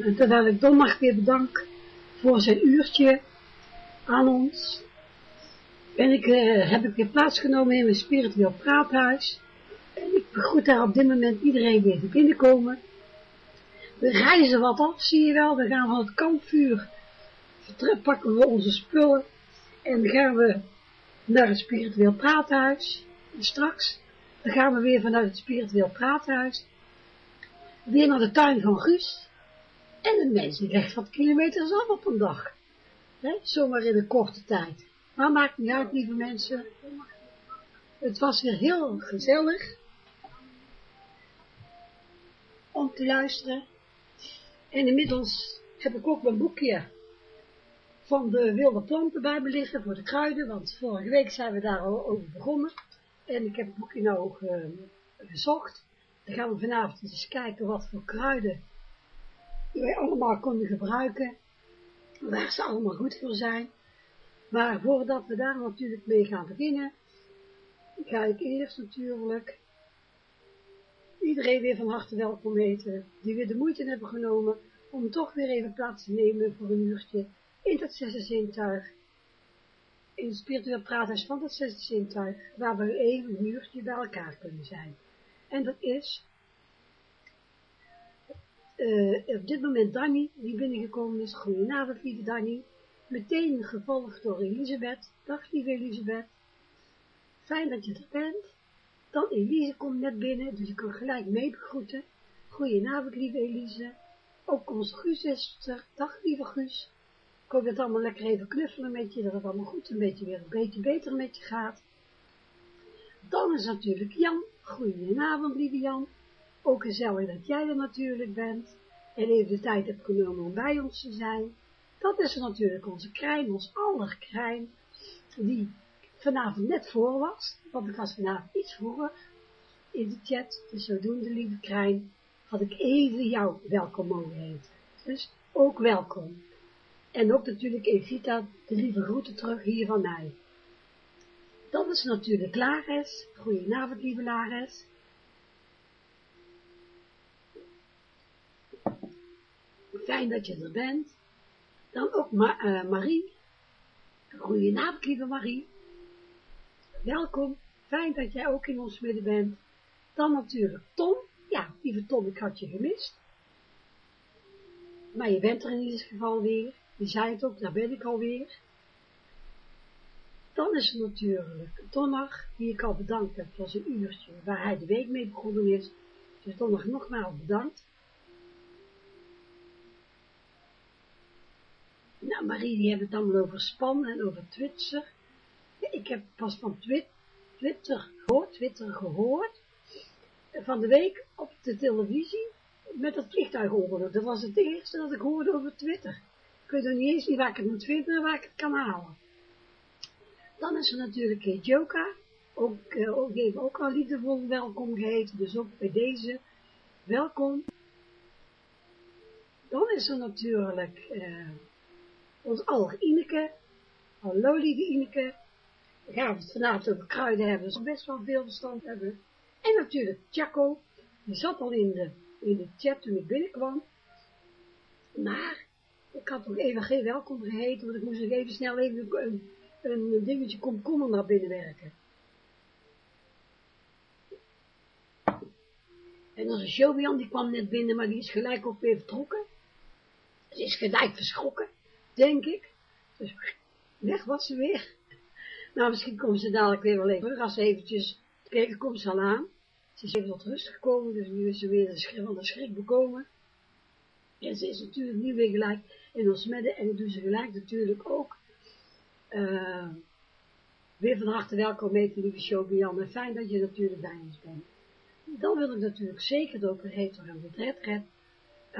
En terwijl ik Donderdag weer bedank voor zijn uurtje aan ons, ben ik, uh, heb ik weer plaatsgenomen in mijn spiritueel praathuis. En ik begroet daar op dit moment iedereen weer te binnenkomen. We reizen wat af, zie je wel. We gaan van het kampvuur, pakken we onze spullen en gaan we naar het spiritueel praathuis. En straks dan gaan we weer vanuit het spiritueel praathuis weer naar de tuin van Guus. En de mensen legt wat kilometers af op een dag. He, zomaar in een korte tijd. Maar maakt niet uit, lieve mensen. Het was weer heel gezellig om te luisteren. En inmiddels heb ik ook mijn boekje van de wilde planten bij me liggen voor de kruiden, want vorige week zijn we daar al over begonnen. En ik heb het boekje nou ook uh, gezocht. Dan gaan we vanavond eens kijken wat voor kruiden wij allemaal kunnen gebruiken, waar ze allemaal goed voor zijn. Maar voordat we daar natuurlijk mee gaan beginnen, ga ik eerst natuurlijk iedereen weer van harte welkom heten, die weer de moeite hebben genomen om toch weer even plaats te nemen voor een uurtje in dat zesde zintuig, in het spiritueel praathuis van dat zesde zintuig, waar we even een uurtje bij elkaar kunnen zijn. En dat is uh, op dit moment Danny, die binnengekomen is. Goedenavond, lieve Danny. Meteen gevolgd door Elisabeth. Dag, lieve Elisabeth. Fijn dat je er bent. Dan Elise komt net binnen, dus ik kan gelijk mee begroeten. Goedenavond, lieve Elise. Ook onze Guus is. Dag, lieve Guus. Ik hoop dat het allemaal lekker even knuffelen met je, dat het allemaal goed een beetje weer een beetje beter met je gaat. Dan is natuurlijk Jan. Goedenavond, lieve Jan. Ook gezellig dat jij er natuurlijk bent en even de tijd hebt genomen om bij ons te zijn. Dat is natuurlijk onze Krijn, ons aller Krijn, die vanavond net voor was, want ik was vanavond iets vroeger in de chat, dus zodoende, lieve Krijn, had ik even jou welkom mogen heten. Dus ook welkom. En ook natuurlijk Evita, de lieve groeten terug hier van mij. Dat is natuurlijk Lares. Goedenavond, lieve Lares. Fijn dat je er bent. Dan ook Ma uh, Marie. Goedenavond, lieve Marie. Welkom. Fijn dat jij ook in ons midden bent. Dan natuurlijk Tom. Ja, lieve Tom, ik had je gemist. Maar je bent er in ieder geval weer. Je zei het ook, daar ben ik alweer. Dan is er natuurlijk Donner, die ik al bedankt heb voor zijn uurtje, waar hij de week mee begonnen is. Dus Donner nogmaals bedankt. Marie, die hebben het allemaal over span en over Twitter. Ik heb pas van Twitter gehoord, Twitter gehoord, van de week op de televisie, met dat vliegtuigongeluk. Dat was het eerste dat ik hoorde over Twitter. Ik weet nog niet eens waar ik het moet vinden en waar ik het kan halen. Dan is er natuurlijk Joka, ook, uh, ook, even ook al liefdevol welkom geheten, dus ook bij deze welkom. Dan is er natuurlijk uh, ons aller Ineke. Hallo lieve Ineke. We gaan het vanavond over kruiden hebben, dus best wel veel verstand hebben. En natuurlijk Chaco, die zat al in de, in de chat toen ik binnenkwam. Maar ik had nog even geen welkom geheten, want ik moest nog even snel even een, een dingetje komkommer naar binnen werken. En onze Jovian, die kwam net binnen, maar die is gelijk ook weer vertrokken. Ze is gelijk verschrokken denk ik. Dus weg was ze weer. Nou, misschien komt ze dadelijk weer wel even terug, als ze eventjes, kijken, komt ze al aan. Ze is even tot rust gekomen, dus nu is ze weer de schrik, van de schrik bekomen. En ze is natuurlijk nu weer gelijk in ons midden, en dat doen ze gelijk natuurlijk ook. Uh, weer van harte welkom met de lieve show, en fijn dat je natuurlijk bij ons bent. Dan wil ik natuurlijk zeker de operator en de red uh,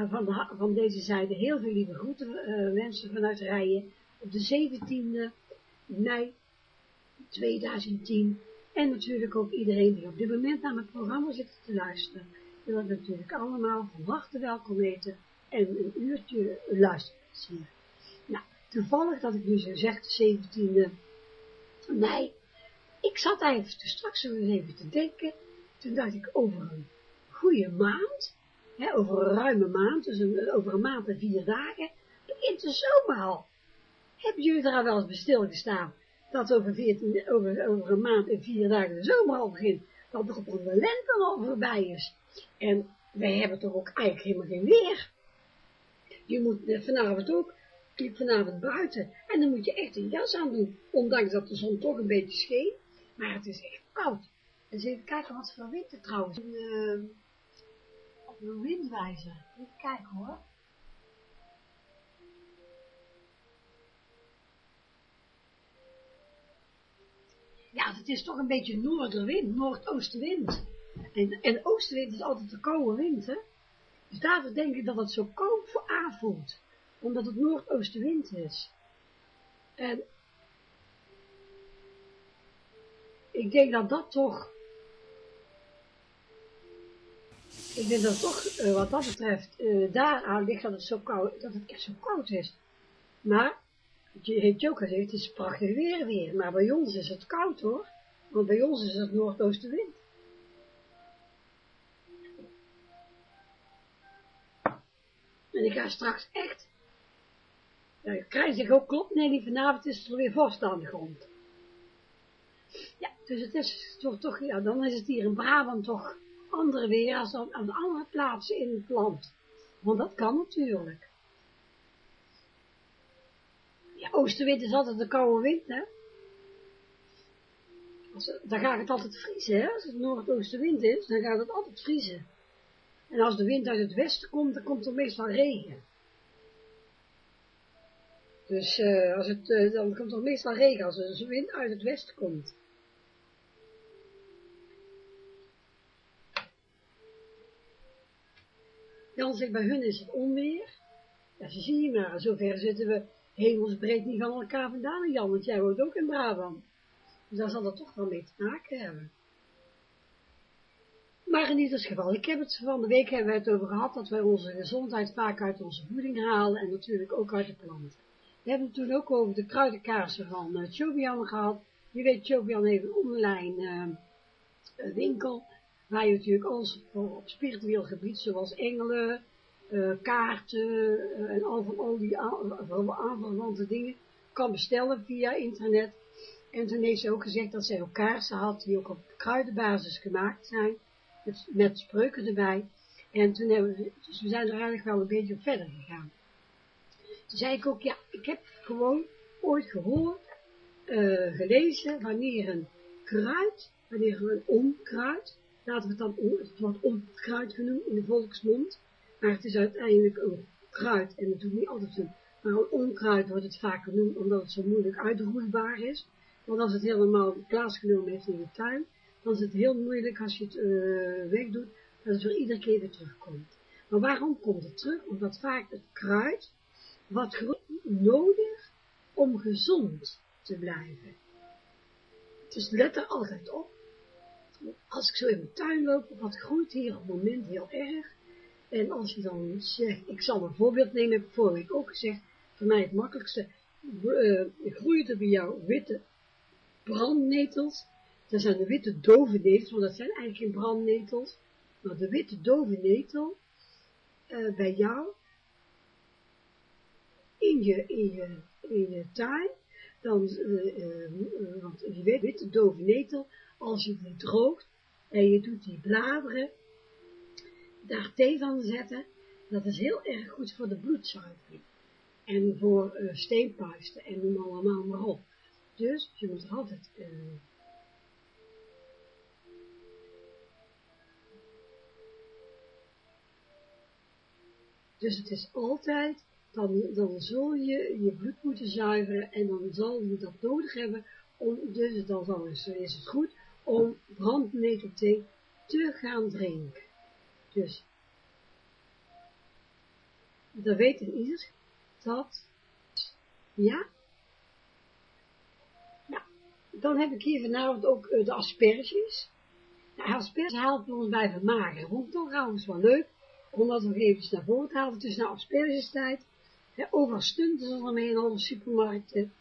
van, de, van, deze zijde heel veel lieve groeten uh, wensen vanuit Rijen op de 17e mei 2010. En natuurlijk ook iedereen die op dit moment naar mijn programma zit te luisteren. Ik natuurlijk allemaal van harte welkom heten en een uurtje luisteren. Nou, toevallig dat ik nu zo zeg, de 17e mei. Ik zat eigenlijk straks weer even te denken. Toen dacht ik over een goede maand over een ruime maand, dus een, over een maand en vier dagen, begint de zomer al. Hebben jullie al wel eens bij stilgestaan, dat over, 14, over, over een maand en vier dagen de zomer al begint, dat de lente al voorbij is. En wij hebben toch ook eigenlijk helemaal geen weer. Je moet vanavond ook, ik vanavond buiten, en dan moet je echt een jas aan doen, ondanks dat de zon toch een beetje scheen, maar het is echt koud. Dus even kijken wat voor wind er trouwens. Uh, een windwijzer. Even kijken hoor. Ja, het is toch een beetje noorderwind, noordoostenwind. En, en oostenwind is altijd de koude wind, hè. Dus daarvoor denk ik dat het zo koud aanvoelt. Omdat het noordoostenwind is. En ik denk dat dat toch ik denk dat toch, uh, wat dat betreft, uh, daaraan ligt dat het zo koud, dat het echt zo koud is. Maar, je heeft je ook gezegd, het is prachtig weer weer, maar bij ons is het koud hoor, want bij ons is het noordoostenwind. En ik ga straks echt, ja, krijg zich ook klopt, nee, die vanavond is het weer vast aan de grond. Ja, dus het is toch, toch, ja, dan is het hier in Brabant toch andere weer als op, andere plaatsen in het land. Want dat kan natuurlijk. Ja, oostenwind is altijd de koude wind, hè. Dan gaat het altijd vriezen, hè. Als het noordoostenwind is, dan gaat het altijd vriezen. En als de wind uit het westen komt, dan komt er meestal regen. Dus uh, als het, uh, dan komt er meestal regen als er een wind uit het westen komt. Jan zegt, bij hun is het onweer. Ja, ze zien je maar, zover zitten we hemelsbreed niet van elkaar vandaan, Jan, want jij woont ook in Brabant. Dus daar zal dat toch wel mee te maken hebben. Maar in ieder geval, ik heb het van de week hebben we het over gehad, dat wij onze gezondheid vaak uit onze voeding halen en natuurlijk ook uit de planten. We hebben het toen ook over de kruidenkaarsen van uh, gehad. Je weet, Chobian heeft een online uh, winkel waar je natuurlijk alles op spiritueel gebied, zoals engelen, uh, kaarten uh, en al van al die aanverwante dingen, kan bestellen via internet. En toen heeft ze ook gezegd dat zij ook kaarsen had, die ook op kruidenbasis gemaakt zijn, met, met spreuken erbij. En toen hebben we, dus we zijn er eigenlijk wel een beetje verder gegaan. Toen zei ik ook, ja, ik heb gewoon ooit gehoord, uh, gelezen, wanneer een kruid, wanneer een onkruid, laten het dan het wordt onkruid genoemd in de volksmond, maar het is uiteindelijk een kruid, en dat doet niet altijd zo, maar een onkruid wordt het vaak genoemd, omdat het zo moeilijk uitroeibaar is, want als het helemaal plaatsgenomen heeft in de tuin, dan is het heel moeilijk als je het uh, wegdoet, dat het weer iedere keer weer terugkomt. Maar waarom komt het terug? Omdat vaak het kruid wat nodig om gezond te blijven. Dus let er altijd op als ik zo in mijn tuin loop, wat groeit hier op het moment heel erg. En als je dan zegt, ik zal een voorbeeld nemen, heb ik vorige week ook gezegd, voor mij het makkelijkste, uh, groeit er bij jou witte brandnetels. Dat zijn de witte dove netels, want dat zijn eigenlijk geen brandnetels. Maar de witte dove netel, uh, bij jou, in je, in je, in je tuin, dan, uh, want die witte dove netel, als je die droogt en je doet die bladeren daar thee van zetten, dat is heel erg goed voor de bloedzuivering. En voor uh, steenpuisten en noem allemaal maar op. Dus je moet altijd... Uh, dus het is altijd, dan, dan zul je je bloed moeten zuiveren en dan zal je dat nodig hebben, om, dus dan is, is het goed om brandnetelthee te gaan drinken. Dus, dat weet in ieder dat, ja, nou, dan heb ik hier vanavond ook uh, de asperges. Nou, asperges haalt ons bij vermageren. Vond ik toch trouwens wel leuk, om dat nog even naar voren te halen. Het is nou aspergestijd. Ja, overal stunten ze ermee in alle supermarkten.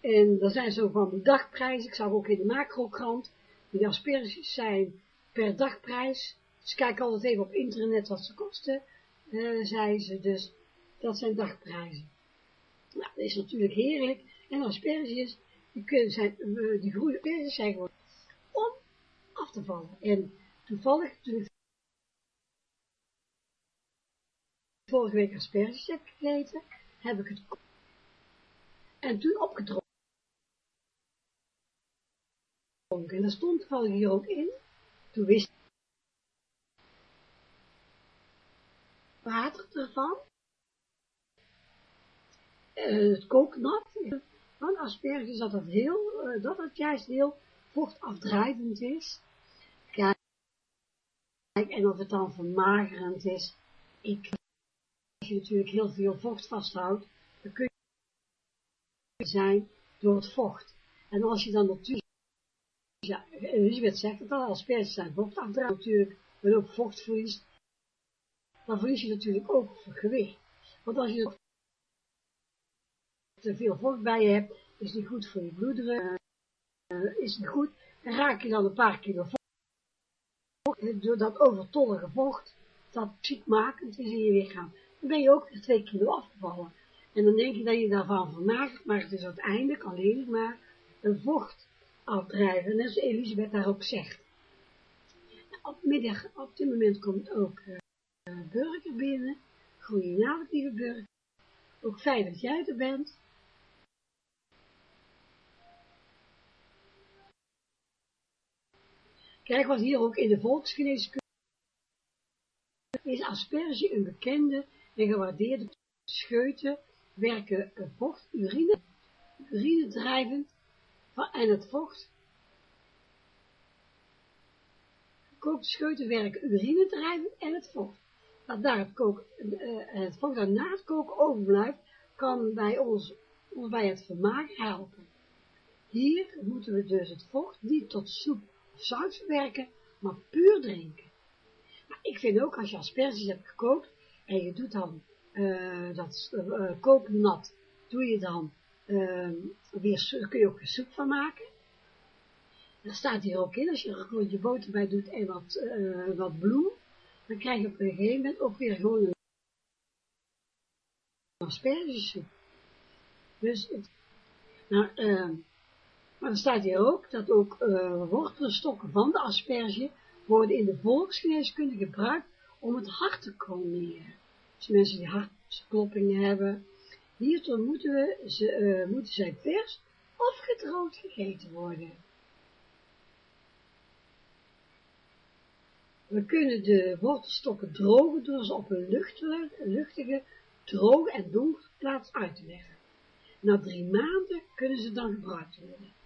En dat zijn zo van de dagprijs. Ik zag ook in de macrokrant die asperges zijn per dagprijs Ze kijken altijd even op internet wat ze kosten, uh, zei ze, dus dat zijn dagprijzen. Nou, dat is natuurlijk heerlijk. En asperges, die, kunnen zijn, uh, die groene asperges zijn gewoon om af te vallen. En toevallig, toen ik vorige week asperges heb gegeten, heb ik het en toen opgedronken. En daar stond toevallig hier ook in, toen wist water ervan, uh, het kooknat van asperges, dat het, heel, uh, dat het juist heel vochtafdrijvend is. Kijk, en of het dan vermagerend is. Ik, als je natuurlijk heel veel vocht vasthoudt, dan kun je zijn door het vocht. En als je dan natuurlijk, ja, Elisabeth zegt het al, asperges zijn vochtafdrijvend natuurlijk, en ook vocht verliest, dan verlies je natuurlijk ook gewicht. Want als je te veel vocht bij je hebt, is niet goed voor je bloeddruk, uh, is niet goed, en raak je dan een paar kilo vocht, door dat overtollige vocht, dat ziekmakend is in je lichaam, dan ben je ook weer twee kilo afgevallen. En dan denk je dat je daarvan vermagert, maar het is uiteindelijk alleen maar een vocht afdrijven, net zoals Elisabeth daar ook zegt. Op middag, op dit moment komt ook uh, burger binnen. Goedenavond, lieve burger. Ook fijn dat jij er bent. Kijk wat hier ook in de volksgeneeskunde is asperge een bekende en gewaardeerde scheuten werken vocht, urine, urine drijvend en het vocht. Gekookte scheuten werken urine drijvend en het vocht. Dat daar het, uh, het vocht dat na het koken overblijft, kan bij ons, bij het vermaak helpen. Hier moeten we dus het vocht niet tot soep zout verwerken, maar puur drinken. Maar ik vind ook, als je asperges hebt gekookt, en je doet dan uh, dat uh, kooknat, doe je dan uh, weer, kun je ook een soep van maken. Daar staat hier ook in, als je er gewoon je boter bij doet en wat, wat bloem, dan krijg je op een gegeven moment ook weer gewoon een aspergesoep. Dus, nou, maar dan staat hier ook dat ook uh, wortelstokken van de asperge worden in de volksgeneeskunde gebruikt om het hart te kalmeren. Dus mensen die hartkloppingen hebben, hiertoe moeten, we, ze, uh, moeten zij vers of gedroogd gegeten worden. We kunnen de wortelstokken drogen door ze op een luchtige, droge en donkere plaats uit te leggen. Na drie maanden kunnen ze dan gebruikt worden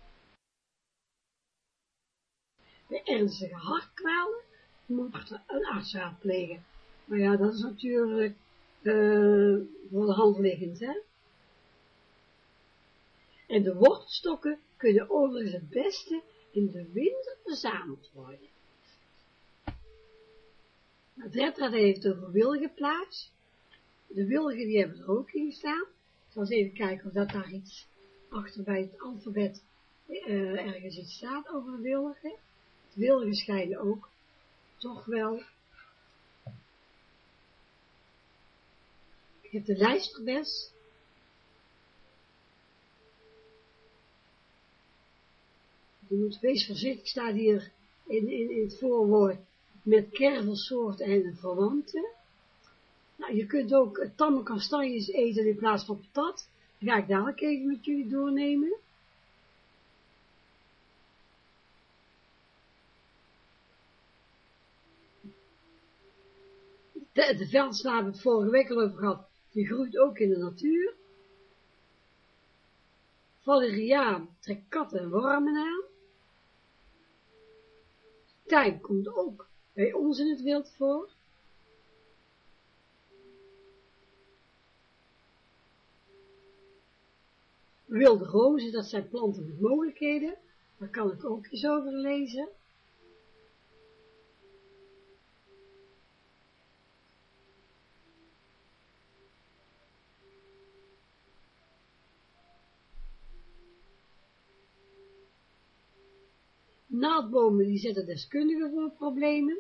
de ernstige hartkwalen, moet een arts raadplegen. Maar ja, dat is natuurlijk uh, voor de hand liggend, hè. En de wortelstokken kunnen overigens het beste in de winter verzameld worden. Redraad heeft over wilgenplaats. De wilgen die hebben er ook in staan. Ik zal eens even kijken of dat daar iets achter bij het alfabet uh, ergens iets staat over wilgen wilde schijnen ook toch wel. Ik heb de lijsterbes. Je moet wees voorzichtig, staat hier in, in, in het voorwoord met kervelsoort en verwanten. Nou, je kunt ook tamme kastanjes eten in plaats van patat. Dat ga ik dadelijk even met jullie doornemen. De, de veldsla hebben we het vorige week al over gehad. Die groeit ook in de natuur. Valeriaan trekt katten en wormen aan. Tijm komt ook bij ons in het wild voor. Wilde rozen, dat zijn planten met mogelijkheden. Daar kan ik ook eens over lezen. Naaldbomen die zetten deskundigen voor problemen.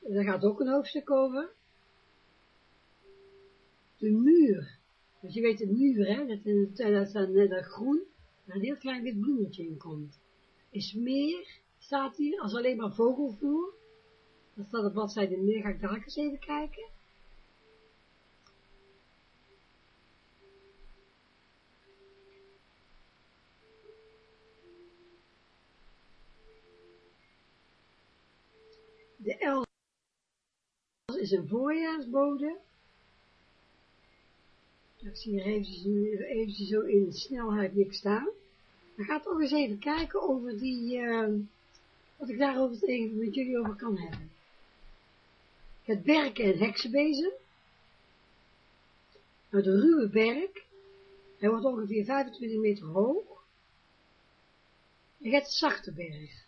daar gaat ook een hoofdstuk over. De muur. Dus je weet de muur, hè, dat, dat, dat, dat groen, een heel klein wit bloemetje in komt. Is meer, staat hier, als alleen maar vogelvoer. Dat staat op bladzijde meer, ga ik daar even kijken. De els is een voorjaarsbode. Ik zie hier even, even zo in snelheid niks staan. Maar ga toch eens even kijken over die, uh, wat ik daarover even met jullie over kan hebben. Het berken en heksenbezen. Nou, de ruwe berk, hij wordt ongeveer 25 meter hoog. En het zachte berg.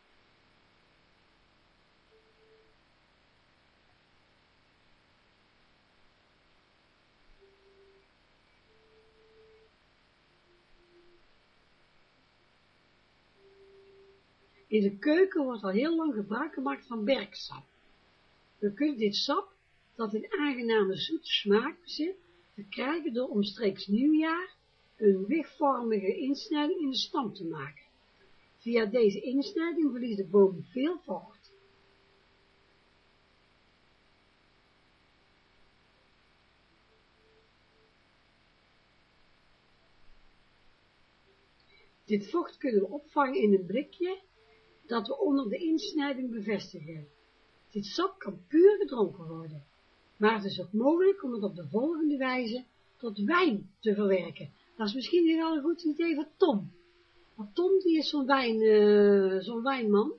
In de keuken wordt al heel lang gebruik gemaakt van berksap. We kunnen dit sap, dat een aangename zoete smaak bezit, verkrijgen door omstreeks nieuwjaar een wigvormige insnijding in de stam te maken. Via deze insnijding verliest de boom veel vocht. Dit vocht kunnen we opvangen in een blikje dat we onder de insnijding bevestigen. Dit sap kan puur gedronken worden, maar het is ook mogelijk om het op de volgende wijze tot wijn te verwerken. Dat is misschien wel een goed idee voor Tom. Want Tom die is zo'n wijn, uh, wijnman.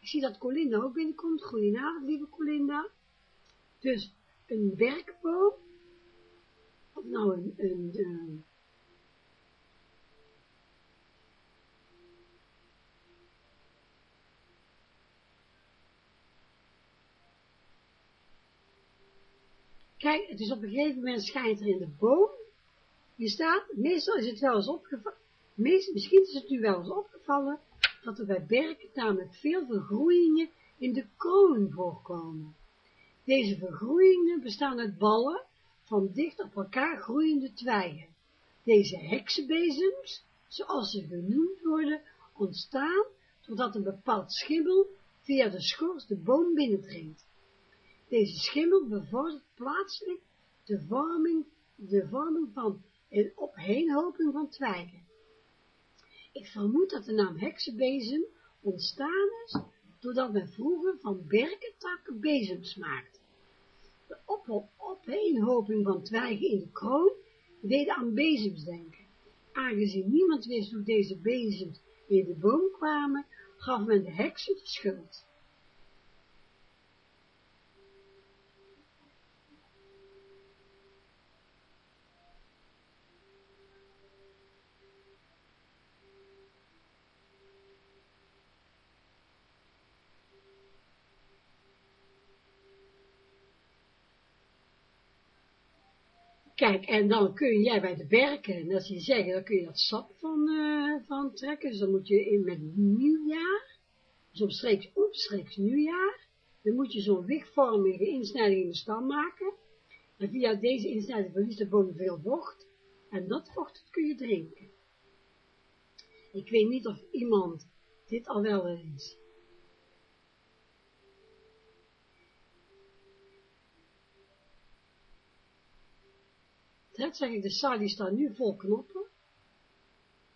Ik zie dat Colinda ook binnenkomt. Goedenavond, lieve Colinda. Dus een werkboom, of nou een, een, een Kijk, het is op een gegeven moment schijnt er in de boom, je staat, meestal is het wel eens opgevallen, misschien is het u wel eens opgevallen, dat er bij berken namelijk veel vergroeien in de kroon voorkomen. Deze vergroeien bestaan uit ballen van dicht op elkaar groeiende twijgen. Deze heksenbezems, zoals ze genoemd worden, ontstaan doordat een bepaald schimmel via de schors de boom binnendringt. Deze schimmel bevordert plaatselijk de vorming, de vorming van een opheenhoping van twijgen. Ik vermoed dat de naam heksenbezem ontstaan is, doordat men vroeger van berkentakken bezems maakte. De op opheenhoping van twijgen in de kroon deden aan bezems denken. Aangezien niemand wist hoe deze bezems in de boom kwamen, gaf men de heksen de schuld. Kijk, en dan kun jij bij de berken, en als je zegt, dan kun je dat sap van, uh, van trekken. Dus dan moet je in met nieuwjaar, dus omstreeks, omstreeks nieuwjaar, dan moet je zo'n wigvormige insnijding in de stam maken. En via deze insnijding verliest de boom veel vocht. En dat vocht kun je drinken. Ik weet niet of iemand dit al wel eens Zeg ik, de Sali staat nu vol knoppen.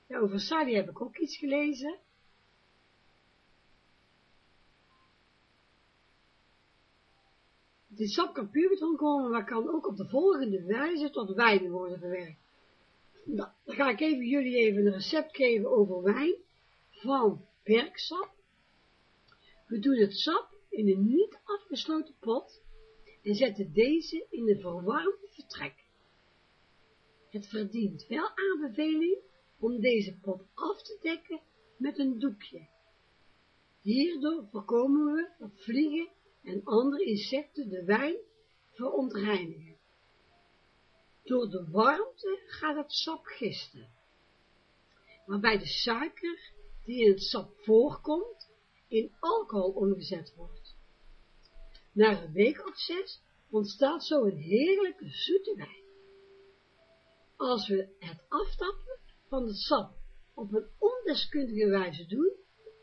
Ja, over Sali heb ik ook iets gelezen. Dit sap kan puur gedronken worden, maar kan ook op de volgende wijze tot wijn worden verwerkt. Nou, dan ga ik even jullie even een recept geven over wijn van berksap. We doen het sap in een niet afgesloten pot en zetten deze in een verwarmd vertrek. Het verdient wel aanbeveling om deze pot af te dekken met een doekje. Hierdoor voorkomen we dat vliegen en andere insecten de wijn verontreinigen. Door de warmte gaat het sap gisten, waarbij de suiker die in het sap voorkomt, in alcohol omgezet wordt. Na een week of zes ontstaat zo een heerlijke zoete wijn. Als we het aftappen van het sap op een ondeskundige wijze doen,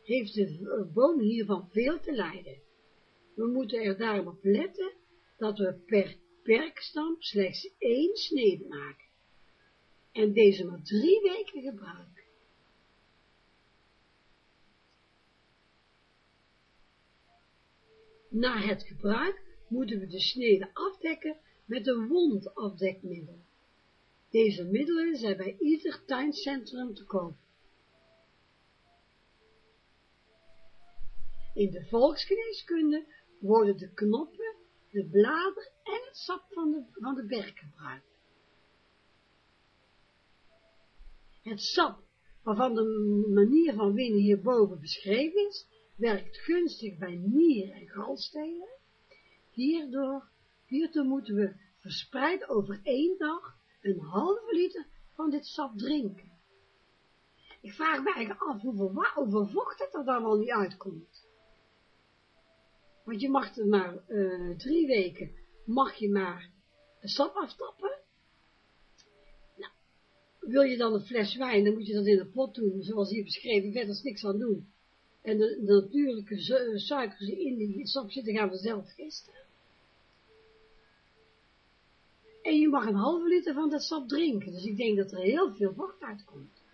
heeft de boom hiervan veel te lijden. We moeten er daarom op letten dat we per perkstam slechts één snede maken en deze maar drie weken gebruiken. Na het gebruik moeten we de snede afdekken met een wondafdekmiddel. Deze middelen zijn bij ieder tuincentrum te koop. In de volksgeneeskunde worden de knoppen, de bladeren en het sap van de, van de gebruikt. Het sap, waarvan de manier van winnen hierboven beschreven is, werkt gunstig bij nier- en galstenen. Hierdoor, hiertoe moeten we verspreid over één dag een halve liter van dit sap drinken. Ik vraag eigenlijk af hoeveel, hoeveel vocht het er dan wel niet uitkomt. Want je mag er maar uh, drie weken, mag je maar sap aftappen. Nou, wil je dan een fles wijn, dan moet je dat in een pot doen, zoals hier beschreven, verder is niks aan doen. En de, de natuurlijke suikers in die sap zitten gaan vanzelf gisteren. En je mag een halve liter van dat sap drinken, dus ik denk dat er heel veel vocht uitkomt.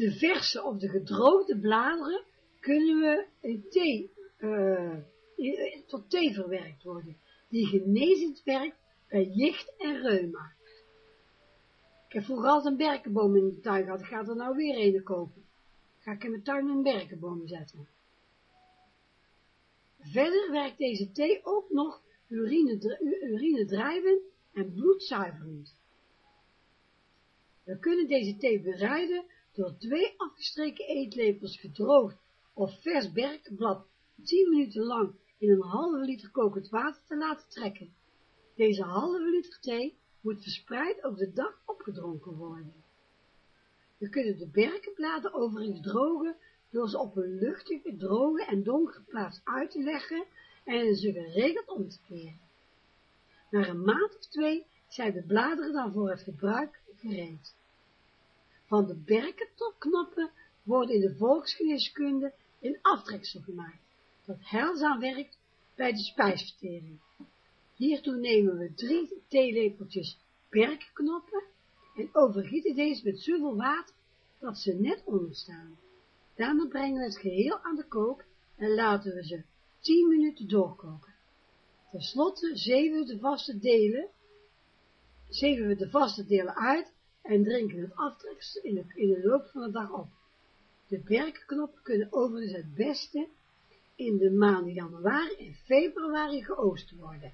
de verse of de gedroogde bladeren kunnen we in thee, uh, tot thee verwerkt worden, die genezend werkt bij jicht en reuma. Ik heb vroeger altijd een berkenboom in de tuin gehad, ik ga er nou weer een kopen. Ga ik in mijn tuin een berkenboom zetten. Verder werkt deze thee ook nog urine, urine drijvend en bloedzuiverend. We kunnen deze thee bereiden door twee afgestreken eetlepels gedroogd of vers berkenblad 10 minuten lang in een halve liter kokend water te laten trekken. Deze halve liter thee moet verspreid over de dag opgedronken worden. We kunnen de berkenbladen overigens drogen door ze op een luchtige, droge en donkere plaats uit te leggen en ze geregeld om te keren. Na een maand of twee zijn de bladeren dan voor het gebruik gereed. Van de berkentopknoppen worden in de volksgeneeskunde een aftreksel gemaakt, dat heilzaam werkt bij de spijsvertering. Hiertoe nemen we drie theelepeltjes berkenknoppen en overgieten deze met zoveel water dat ze net onderstaan. Daarna brengen we het geheel aan de kook en laten we ze 10 minuten doorkoken. Ten slotte zeven we de vaste delen, zeven we de vaste delen uit en drinken het aftreksel in de, in de loop van de dag op. De berkenknoppen kunnen overigens het beste in de maanden januari en februari geoost worden.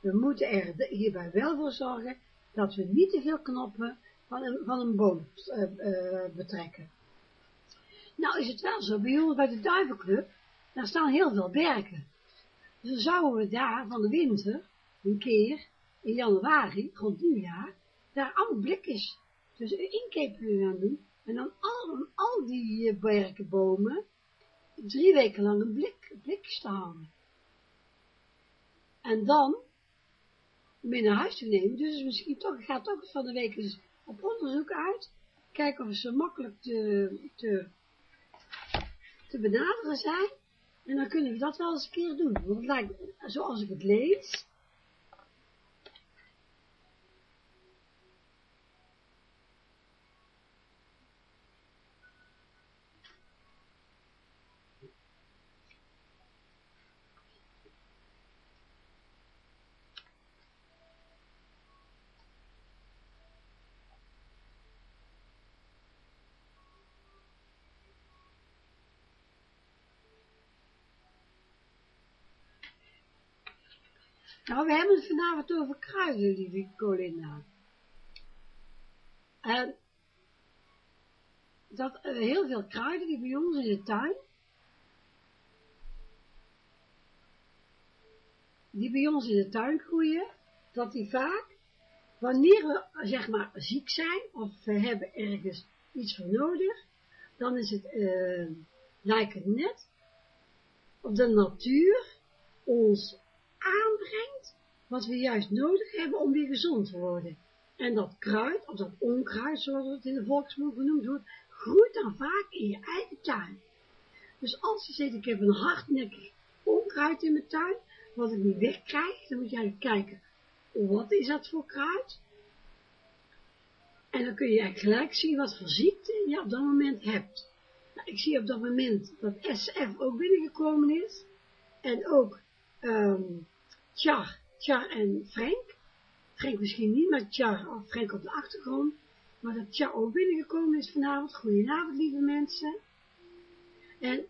We moeten er hierbij wel voor zorgen dat we niet te veel knoppen van een, van een boom uh, uh, betrekken. Nou is het wel zo, bij ons bij de Duivenclub, daar staan heel veel berken. Dus dan zouden we daar van de winter, een keer, in januari, rond nieuwjaar, daar allemaal blikjes, dus inkepen gaan doen, en dan al, al die uh, berkenbomen, drie weken lang een blik, blikjes te houden. En dan, mee naar huis te nemen, dus misschien toch, gaat toch van de week eens op onderzoek uit, kijken of ze makkelijk te, te, te benaderen zijn, en dan kunnen we dat wel eens een keer doen, want lijkt, zoals ik het lees, Nou, we hebben het vanavond over kruiden, lieve Colinda. En dat eh, heel veel kruiden die bij ons in de tuin, die bij ons in de tuin groeien, dat die vaak, wanneer we zeg maar ziek zijn of we hebben ergens iets voor nodig, dan is het, eh, lijkt het net op de natuur ons aanbrengt, wat we juist nodig hebben om weer gezond te worden. En dat kruid, of dat onkruid, zoals het in de volksmond genoemd wordt, groeit dan vaak in je eigen tuin. Dus als je zegt, ik heb een hardnekkig onkruid in mijn tuin, wat ik niet wegkrijg, dan moet jij kijken, wat is dat voor kruid? En dan kun je eigenlijk gelijk zien wat voor ziekte je op dat moment hebt. Nou, ik zie op dat moment dat SF ook binnengekomen is. En ook um, Tjar, Tjar en Frank. Frank misschien niet, maar Tjar of Frank op de achtergrond. Maar dat Tjar ook binnengekomen is vanavond. Goedenavond, lieve mensen. En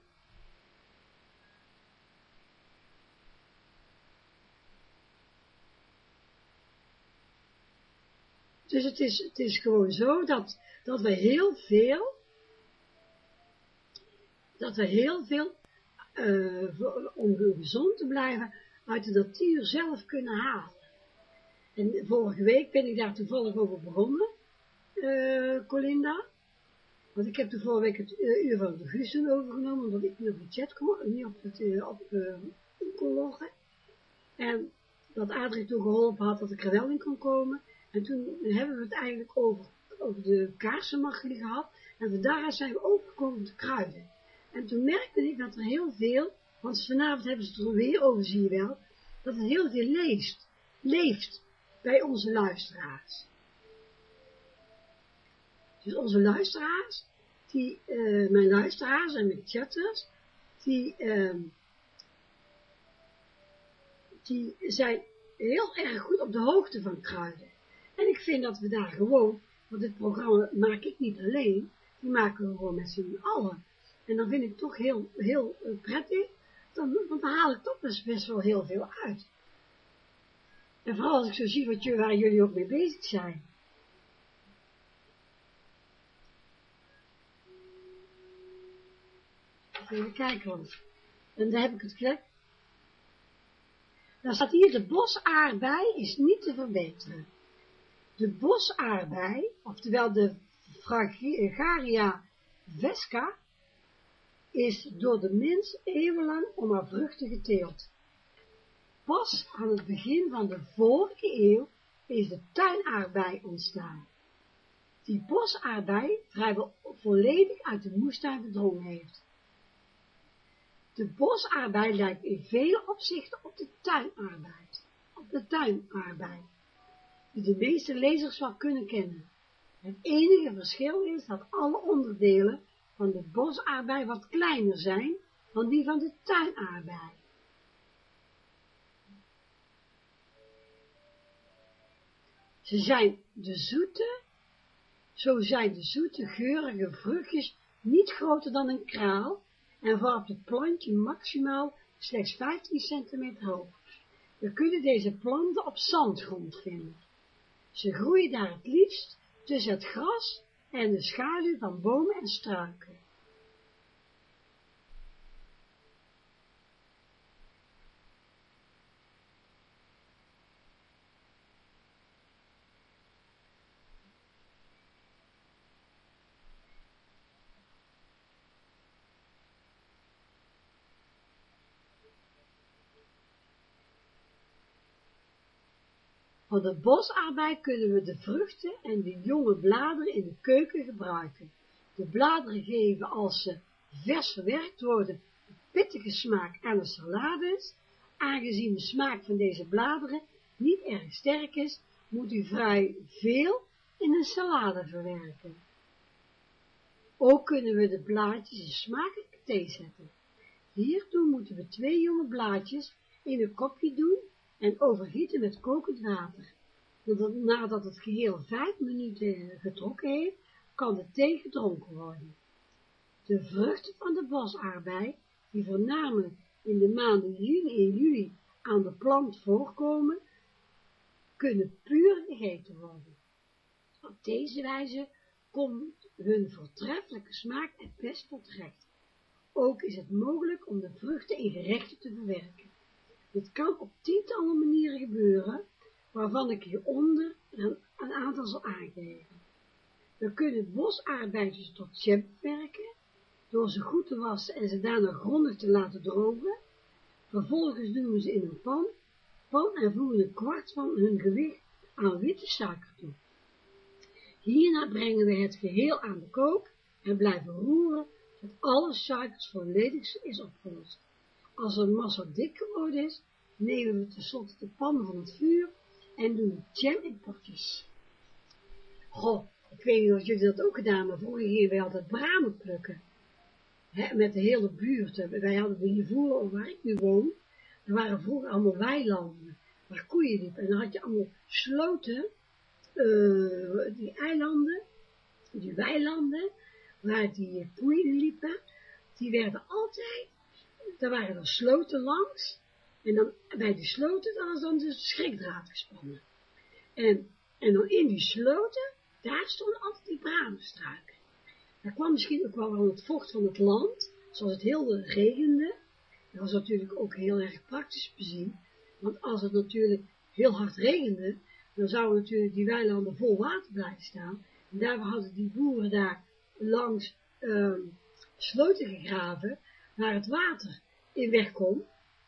Dus het is, het is gewoon zo dat, dat we heel veel, dat we heel veel, uh, om gezond te blijven, uit de natuur zelf kunnen halen. En vorige week ben ik daar toevallig over begonnen, uh, Colinda. Want ik heb de vorige week het uh, uur van de Gussen overgenomen, omdat ik niet op de chat kon, niet op het, uh, kon. En dat Adrie toen geholpen had dat ik er wel in kon komen. En toen hebben we het eigenlijk over, over de kaarsenmagie gehad. En daaruit zijn we ook gekomen de kruiden. En toen merkte ik dat er heel veel, want vanavond hebben ze het er weer over, zie je wel, dat er heel veel leeft, leeft bij onze luisteraars. Dus onze luisteraars, die, uh, mijn luisteraars en mijn chatters, die, uh, die zijn heel erg goed op de hoogte van kruiden. En ik vind dat we daar gewoon, want dit programma maak ik niet alleen, die maken we gewoon met z'n allen. En dan vind ik het toch heel, heel uh, prettig, dan, haal ik toch best, best wel heel veel uit. En vooral als ik zo zie wat, waar jullie ook mee bezig zijn. Even kijken, want en daar heb ik het klep. Dan staat hier, de bosaardbei is niet te verbeteren. De bosaardbei, oftewel de Fragaria vesca, is door de mens eeuwenlang om haar vruchten geteeld. Pas aan het begin van de vorige eeuw is de tuinaardbei ontstaan, die bosaardbei vrijwel volledig uit de moestuin verdrongen heeft. De bosaardbei lijkt in vele opzichten op de tuinarbeid, op de tuinaardbei die de meeste lezers wel kunnen kennen. Het enige verschil is dat alle onderdelen van de bosaardbei wat kleiner zijn dan die van de tuinaardbei. Ze zijn de zoete, zo zijn de zoete, geurige vruchtjes niet groter dan een kraal en vormt het plantje maximaal slechts 15 centimeter hoog. We kunnen deze planten op zandgrond vinden. Ze groeien daar het liefst tussen het gras en de schaduw van bomen en struiken. Van de bosarbeid kunnen we de vruchten en de jonge bladeren in de keuken gebruiken. De bladeren geven, als ze vers verwerkt worden, een pittige smaak aan de salades. Aangezien de smaak van deze bladeren niet erg sterk is, moet u vrij veel in een salade verwerken. Ook kunnen we de blaadjes in smakelijke thee zetten. Hiertoe moeten we twee jonge blaadjes in een kopje doen en overgieten met kokend water. Nadat het geheel vijf minuten getrokken heeft, kan de thee gedronken worden. De vruchten van de bosaardbei, die voornamelijk in de maanden juni en juli aan de plant voorkomen, kunnen puur gegeten worden. Op deze wijze komt hun voortreffelijke smaak het best tot recht. Ook is het mogelijk om de vruchten in gerechten te verwerken. Dit kan op tientallen manieren gebeuren, waarvan ik hieronder een, een aantal zal aangeven. We kunnen bosaardbeidjes tot jam werken, door ze goed te wassen en ze daarna grondig te laten drogen. Vervolgens doen we ze in een pan, pan en voegen een kwart van hun gewicht aan witte suiker toe. Hierna brengen we het geheel aan de kook en blijven roeren tot alle suikers volledig is opgelost. Als een massa dik geworden is, nemen we tenslotte de pan van het vuur en doen jam in. Goh, ik weet niet of jullie dat ook gedaan hebben, vroeger gingen wij altijd bramen plukken. met de hele buurt. Wij hadden hier vroeger, waar ik nu woon, er waren vroeger allemaal weilanden, waar koeien liepen. En dan had je allemaal sloten, uh, die eilanden, die weilanden, waar die koeien liepen, die werden altijd, daar waren er sloten langs, en dan bij die sloten, daar was dan de schrikdraad gespannen. En, en dan in die sloten, daar stonden altijd die bramenstruiken. Daar kwam misschien ook wel van het vocht van het land, zoals het heel regende. Dat was natuurlijk ook heel erg praktisch bezien, want als het natuurlijk heel hard regende, dan zouden natuurlijk die weilanden vol water blijven staan. En daarvoor hadden die boeren daar langs um, sloten gegraven, waar het water in weg kon.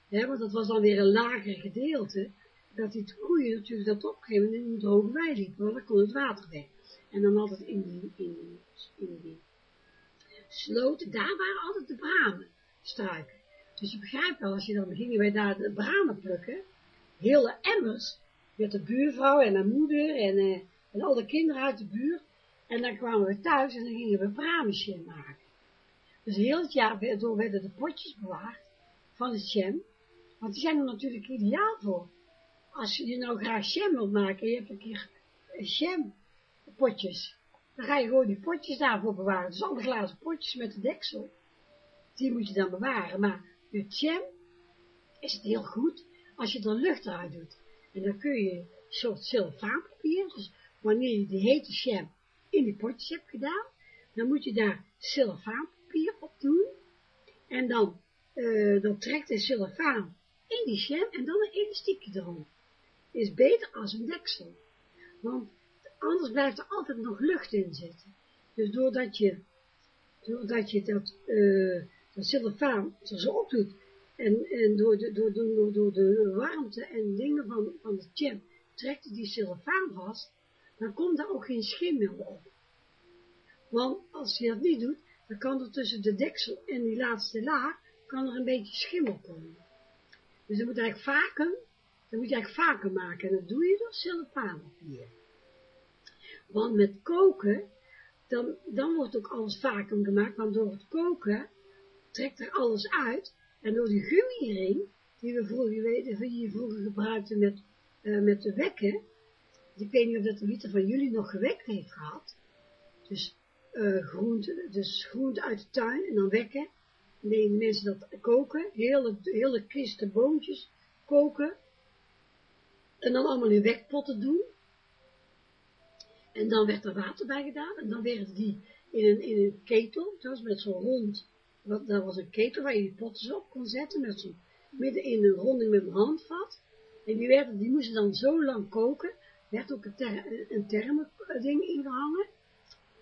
Hè, want dat was dan weer een lager gedeelte, dat die koeien natuurlijk dat opgeven en in een droge wei liepen, want dan kon het water weg. En dan altijd in die, in die, in die sloten, daar waren altijd de bramen struiken. Dus je begrijpt wel, als je dan gingen wij daar de bramen plukken, hele emmers, met de buurvrouw en mijn moeder en, uh, en alle kinderen uit de buurt, en dan kwamen we thuis en dan gingen we bramenjam maken. Dus heel het jaar door werden de potjes bewaard van de jam, want die zijn er natuurlijk ideaal voor. Als je nou graag jam wilt maken, je hebt een keer jam potjes. Dan ga je gewoon die potjes daarvoor bewaren. Dus glazen potjes met de deksel. Die moet je dan bewaren. Maar met jam is het heel goed als je er lucht eruit doet. En dan kun je een soort cellofaanpapier, dus wanneer je die hete jam in die potjes hebt gedaan, dan moet je daar cellofaanpapier op doen. En dan, uh, dan trekt de cellofaan in die jam en dan een elastiekje erom. Is beter als een deksel. Want anders blijft er altijd nog lucht in zitten. Dus doordat je, doordat je dat, uh, dat er zo op doet, en, en door, de, door, door, door de warmte en dingen van, van de jam trekt die cellofaan vast, dan komt daar ook geen schimmel op. Want als je dat niet doet, dan kan er tussen de deksel en die laatste laag, kan er een beetje schimmel komen. Dus dan moet je eigenlijk vaker, dan moet je eigenlijk vaker maken, en dat doe je door cellofaanpapier. Want met koken, dan, dan wordt ook alles vacuüm gemaakt, want door het koken trekt er alles uit. En door die gummiring, die we vroeger, weten, die je vroeger gebruikte met, uh, met de wekken, ik weet niet of dat de liter van jullie nog gewekt heeft gehad. Dus, uh, groente, dus groente uit de tuin en dan wekken. Nee, mensen dat koken, hele, hele kisten boontjes koken. En dan allemaal in wekpotten doen. En dan werd er water bij gedaan. En dan werden die in een, in een ketel, was met zo'n rond, dat was een ketel waar je die potten op kon zetten, met zo'n, midden in een ronding met een handvat. En die, werden, die moesten dan zo lang koken, werd ook een, ter, een ingehangen,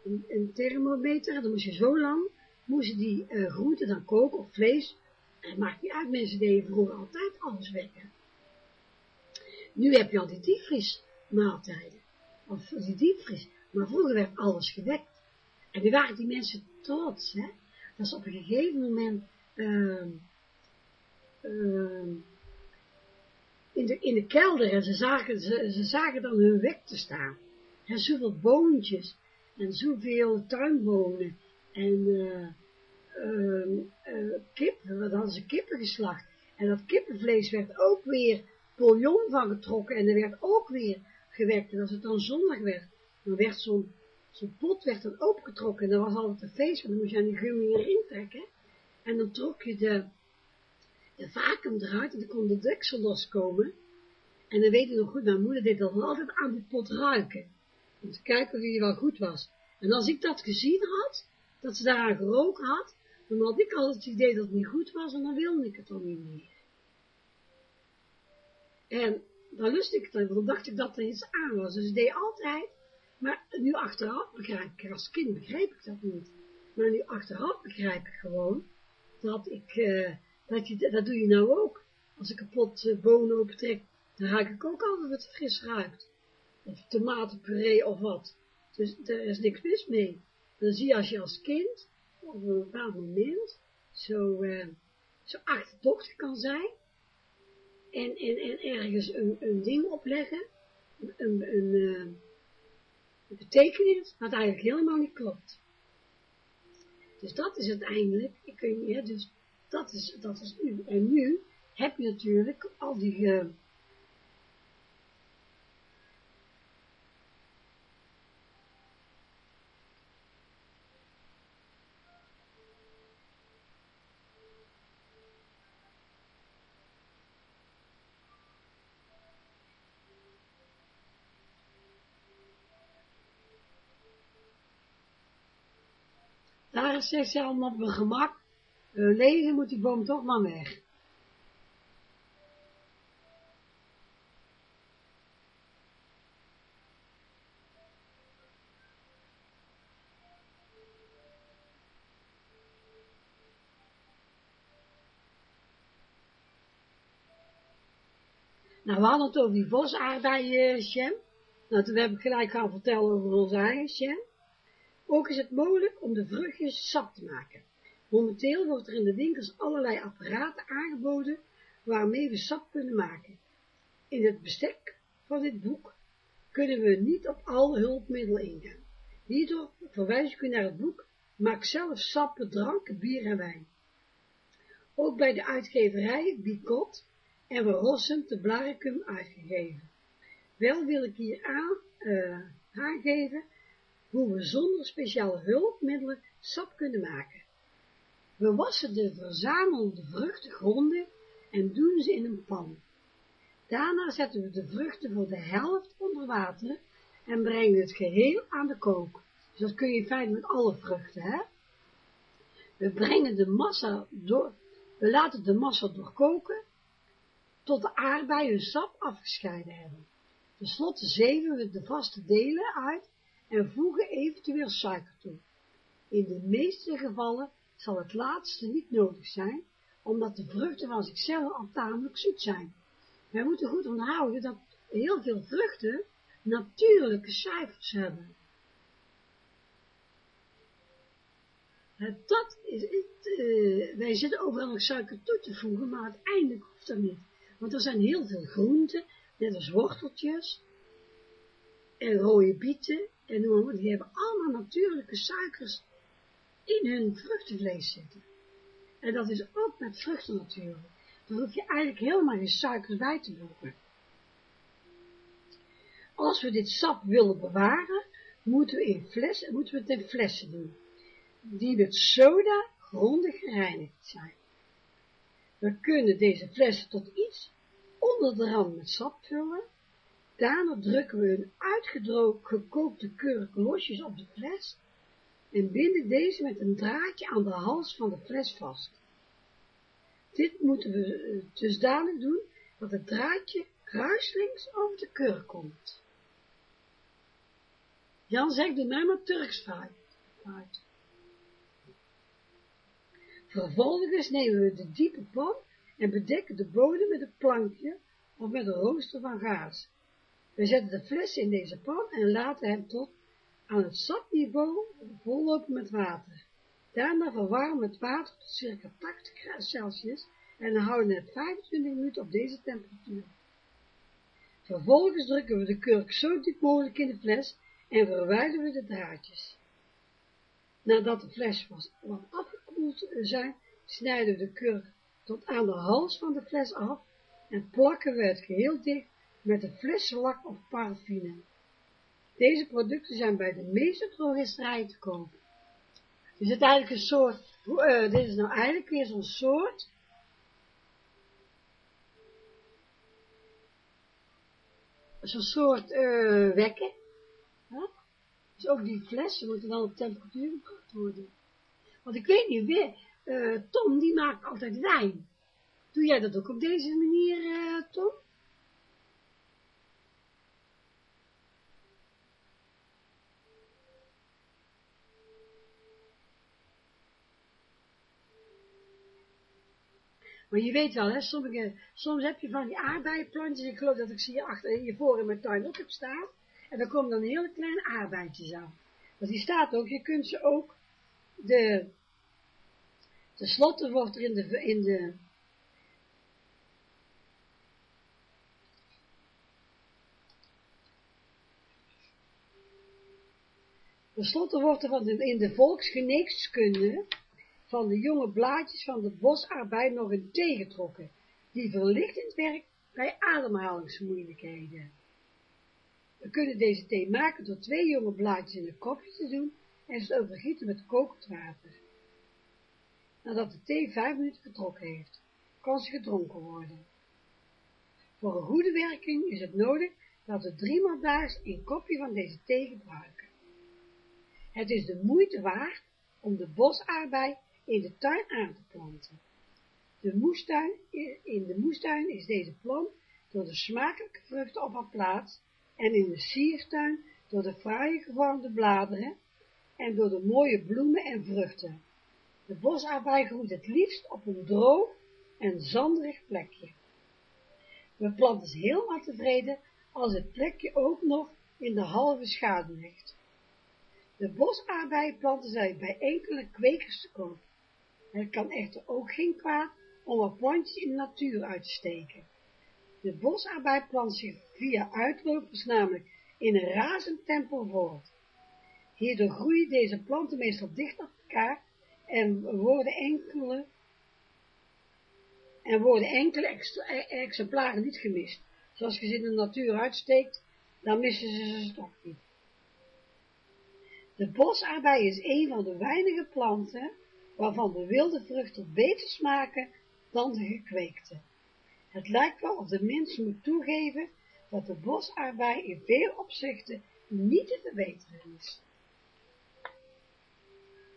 een, een thermometer, dan moest je zo lang, moesten die uh, groenten dan koken, of vlees, en maakt niet uit, mensen deden vroeger altijd alles wekken. Nu heb je al die diepvries maaltijden of die diepvries. Maar vroeger werd alles gewekt. En nu waren die mensen trots, hè. Dat ze op een gegeven moment uh, in, de, in de kelder en ze zagen, ze, ze zagen dan hun wek te staan. En zoveel boontjes en zoveel tuinbonen en uh, uh, kip, wat hadden ze kippen geslacht. En dat kippenvlees werd ook weer bouillon van getrokken en er werd ook weer gewekt. En als het dan zondag werd, dan werd zo'n pot werd dan opengetrokken. En dat was altijd een feest, want dan moest je aan die gummi erin trekken. En dan trok je de, de vacuüm eruit en dan kon de deksel loskomen. En dan weet ik nog goed, mijn moeder deed dan altijd aan die pot ruiken. Om te kijken of die wel goed was. En als ik dat gezien had, dat ze daaraan geroken had, dan had ik al het idee dat het niet goed was en dan wilde ik het dan niet meer. En dan lust ik het, dan dacht ik dat er iets aan was. Dus ik deed altijd, maar nu achteraf begrijp ik, als kind begreep ik dat niet. Maar nu achteraf begrijp ik gewoon, dat ik, uh, dat, je, dat doe je nou ook. Als ik kapot uh, bonen optrek, dan ruik ik ook altijd wat fris ruikt. Of tomatenpuree of wat. Dus er is niks mis mee. Dan zie je als je als kind, op een bepaald moment, zo, uh, zo achterdochtig kan zijn, en, en, en ergens een, een ding opleggen, een, een, een betekenis, wat eigenlijk helemaal niet klopt. Dus dat is uiteindelijk, ik weet niet, dus dat is, dat is nu. En nu heb je natuurlijk al die, uh, Daar zegt ze allemaal op mijn gemak, uh, leven moet die boom toch maar weg. Nou, we hadden het over die bosaardbeien, Shem. Nou, toen heb ik gelijk gaan vertellen over ons eigen Shem. Ook is het mogelijk om de vruchtjes sap te maken. Momenteel wordt er in de winkels allerlei apparaten aangeboden waarmee we sap kunnen maken. In het bestek van dit boek kunnen we niet op alle hulpmiddelen ingaan. Hierdoor verwijs ik u naar het boek Maak zelf sappen, dranken, bier en wijn. Ook bij de uitgeverij Bicot en we Rossum te Blaricum uitgegeven. Wel wil ik hier aan, uh, aangeven hoe we zonder speciale hulpmiddelen sap kunnen maken. We wassen de verzamelde vruchten grondig en doen ze in een pan. Daarna zetten we de vruchten voor de helft onder water en brengen het geheel aan de kook. Dus dat kun je in feite met alle vruchten, hè. We brengen de massa door, we laten de massa doorkoken, tot de aardbeien hun sap afgescheiden hebben. Ten slotte zeven we de vaste delen uit en voegen eventueel suiker toe. In de meeste gevallen zal het laatste niet nodig zijn, omdat de vruchten van zichzelf al tamelijk zoet zijn. Wij moeten goed onthouden dat heel veel vruchten natuurlijke cijfers hebben. Dat is het, uh, wij zitten overal nog suiker toe te voegen, maar uiteindelijk hoeft dat niet. Want er zijn heel veel groenten, net als worteltjes en rode bieten en die hebben allemaal natuurlijke suikers in hun vruchtenvlees zitten. En dat is ook met vruchten natuurlijk. Dan hoef je eigenlijk helemaal geen suikers bij te voegen. Als we dit sap willen bewaren, moeten we, in fles, moeten we het in flessen doen, die met soda grondig gereinigd zijn. We kunnen deze flessen tot iets onder de rand met sap vullen Daarna drukken we een uitgedroogd gekookte kurk losjes op de fles en binden deze met een draadje aan de hals van de fles vast. Dit moeten we eh, dusdanig doen dat het draadje kruislings over de kurk komt. Jan zegt, doe mij maar Turks fruit. Vervolgens nemen we de diepe pan en bedekken de bodem met een plankje of met een rooster van gaas. We zetten de fles in deze pan en laten hem tot aan het sapniveau vollopen met water. Daarna verwarmen we het water tot circa 80 graden Celsius en houden het 25 minuten op deze temperatuur. Vervolgens drukken we de kurk zo diep mogelijk in de fles en verwijderen we de draadjes. Nadat de fles was afgekoeld zijn, snijden we de kurk tot aan de hals van de fles af en plakken we het geheel dicht met een flessenlak of paraffine. Deze producten zijn bij de meeste drogisterijen te koop. Dus het eigenlijk een soort, uh, dit is nou eigenlijk weer zo'n soort, zo'n soort uh, wekken. Huh? Dus ook die flessen moeten dan op temperatuur gebracht worden. Want ik weet niet, weer, uh, Tom die maakt altijd wijn. Doe jij dat ook op deze manier, Tom? Maar je weet wel, hè, soms heb je van die aardbeienplantjes, ik geloof dat ik ze hier achter, hiervoor in mijn tuin ook heb staan, en dan komen dan hele kleine aardbeidjes aan. Want die staat ook, je kunt ze ook, de, de slotte wordt er in de, in de, De slotte wordt er van in de volksgeneeskunde van de jonge blaadjes van de bosarbeid nog een tegentrokken, die verlichtend werkt bij ademhalingsmoeilijkheden. We kunnen deze thee maken door twee jonge blaadjes in een kopje te doen en ze overgieten met kokend water. Nadat de thee vijf minuten getrokken heeft, kan ze gedronken worden. Voor een goede werking is het nodig dat we driemaal daags een kopje van deze thee gebruiken. Het is de moeite waard om de bosaardbei in de tuin aan te planten. De moestuin, in de moestuin is deze plant door de smakelijke vruchten op haar plaats en in de siertuin door de fraaie gevormde bladeren en door de mooie bloemen en vruchten. De bosaardbei groeit het liefst op een droog en zanderig plekje. We planten ze helemaal tevreden als het plekje ook nog in de halve schaduw ligt. De bosaardbei planten zij bij enkele kwekers te koop. Het kan echter ook geen kwaad om wat plantjes in de natuur uit te steken. De bosaardbei plant zich via uitlopers namelijk in een razend tempo voort. Hierdoor groeien deze planten meestal dicht op elkaar en worden enkele, en worden enkele e-, exemplaren niet gemist. Zoals je ze in de natuur uitsteekt, dan missen ze ze toch niet. De bosaardbei is een van de weinige planten waarvan de wilde vruchten beter smaken dan de gekweekte. Het lijkt wel of de mens moet toegeven dat de bosaardbei in veel opzichten niet te verbeteren is.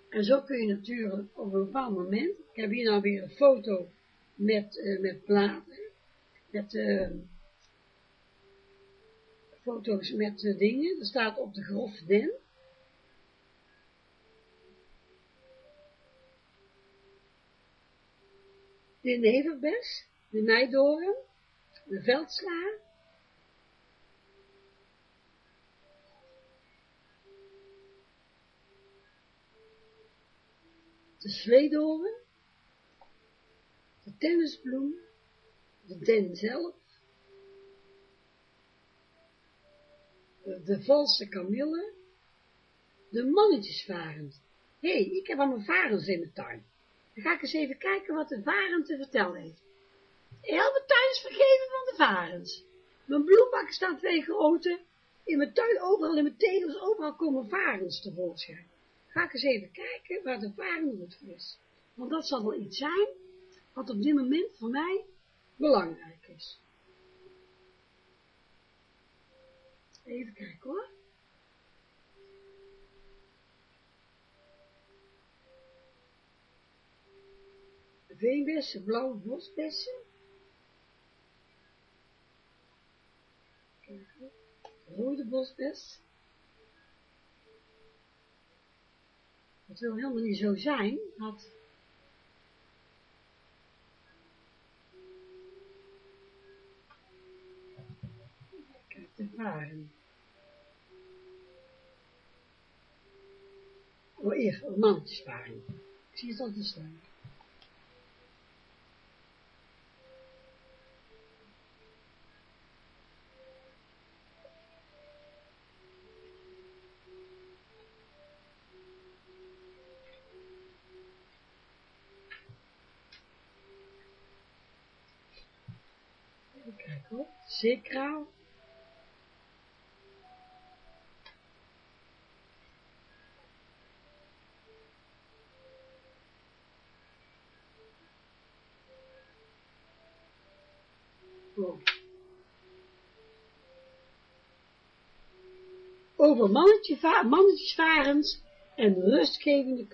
En zo kun je natuurlijk op een bepaald moment, ik heb hier nou weer een foto met, uh, met platen, met uh, foto's met uh, dingen, er staat op de grof den, de neverbes, de meidoren, de veldsla, de zweedoren, de tennisbloem, de den zelf, de, valse kamille, de mannetjesvarend. Hé, hey, ik heb allemaal varens in mijn tuin. Dan ga ik eens even kijken wat de varend te vertellen heeft. Heel mijn tuin is vergeven van de varens. Mijn bloembakken staan twee grote. In mijn tuin, overal in mijn tegels, overal komen varens tevoorschijn. Ga ik eens even kijken waar de varend goed voor is. Want dat zal wel iets zijn, wat op dit moment voor mij belangrijk is. Even kijken hoor. Veenbessen, blauwe bosbessen. Rode bosbes. Het wil helemaal niet zo zijn, dat Kijk, de varen. Oh, eerst, oh, mannetjesvaren. Ik zie het al te staan. Zeekraal. Oh. Over mannetje, en rustgevende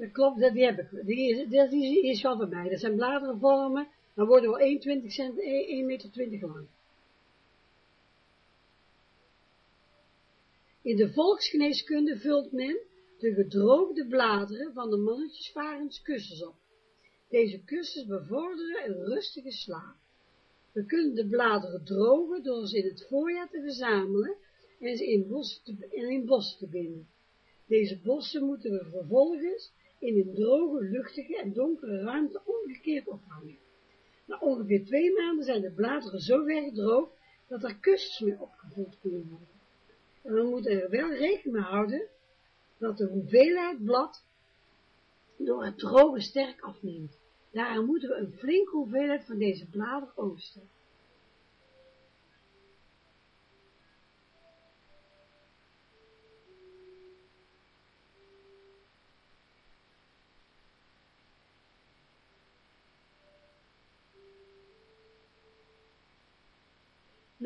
kusjes. klopt, dat die heb ik. Die is, dat is, is bij mij. Dat zijn bladerenvormen Dan worden we 1,20 cent, 1 meter 20 lang. In de volksgeneeskunde vult men de gedroogde bladeren van de mannetjesvarens kussens op. Deze kussens bevorderen een rustige slaap. We kunnen de bladeren drogen door ze in het voorjaar te verzamelen en ze in bossen te, in bossen te binden. Deze bossen moeten we vervolgens in een droge, luchtige en donkere ruimte omgekeerd ophangen. Na ongeveer twee maanden zijn de bladeren zo ver gedroogd dat er kussens mee opgevuld kunnen worden. En we moeten er wel rekening mee houden dat de hoeveelheid blad door het droge sterk afneemt. Daarom moeten we een flinke hoeveelheid van deze bladeren oosten.